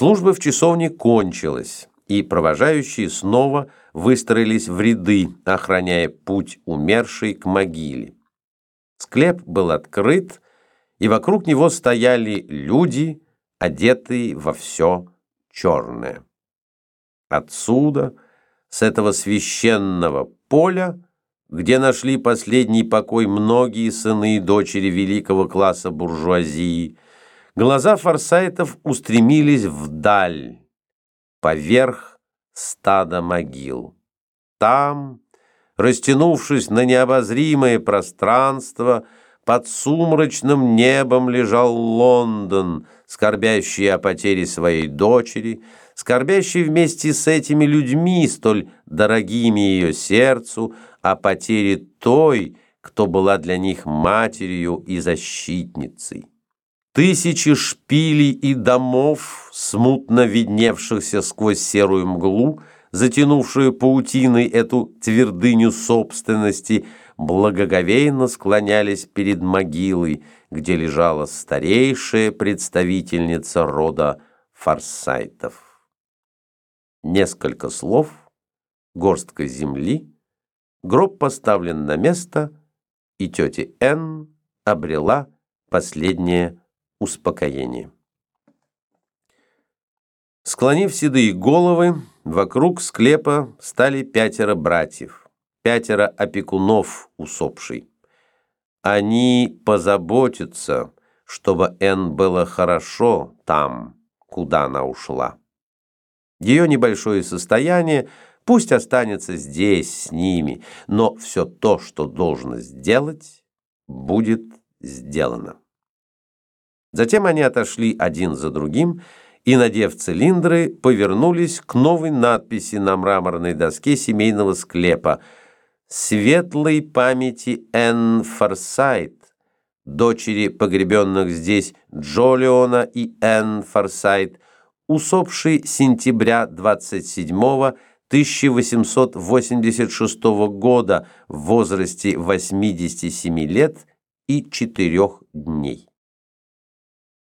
Служба в часовне кончилась, и провожающие снова выстроились в ряды, охраняя путь умершей к могиле. Склеп был открыт, и вокруг него стояли люди, одетые во все черное. Отсюда, с этого священного поля, где нашли последний покой многие сыны и дочери великого класса буржуазии, Глаза форсайтов устремились вдаль, поверх стада могил. Там, растянувшись на необозримое пространство, под сумрачным небом лежал Лондон, скорбящий о потере своей дочери, скорбящий вместе с этими людьми, столь дорогими ее сердцу, о потере той, кто была для них матерью и защитницей. Тысячи шпилей и домов, смутно видневшихся сквозь серую мглу, затянувшую паутиной эту твердыню собственности, благоговейно склонялись перед могилой, где лежала старейшая представительница рода форсайтов. Несколько слов, горстка земли, гроб поставлен на место, и тетя Н обрела последнее успокоение. Склонив седые головы, вокруг склепа стали пятеро братьев, пятеро опекунов усопшей. Они позаботятся, чтобы Эн было хорошо там, куда она ушла. Ее небольшое состояние пусть останется здесь с ними, но все то, что должно сделать, будет сделано. Затем они отошли один за другим и, надев цилиндры, повернулись к новой надписи на мраморной доске семейного склепа «Светлой памяти Энн Форсайт», дочери погребенных здесь Джолиона и Энн Форсайт, усопшей сентября 27 1886 года в возрасте 87 лет и 4 дней.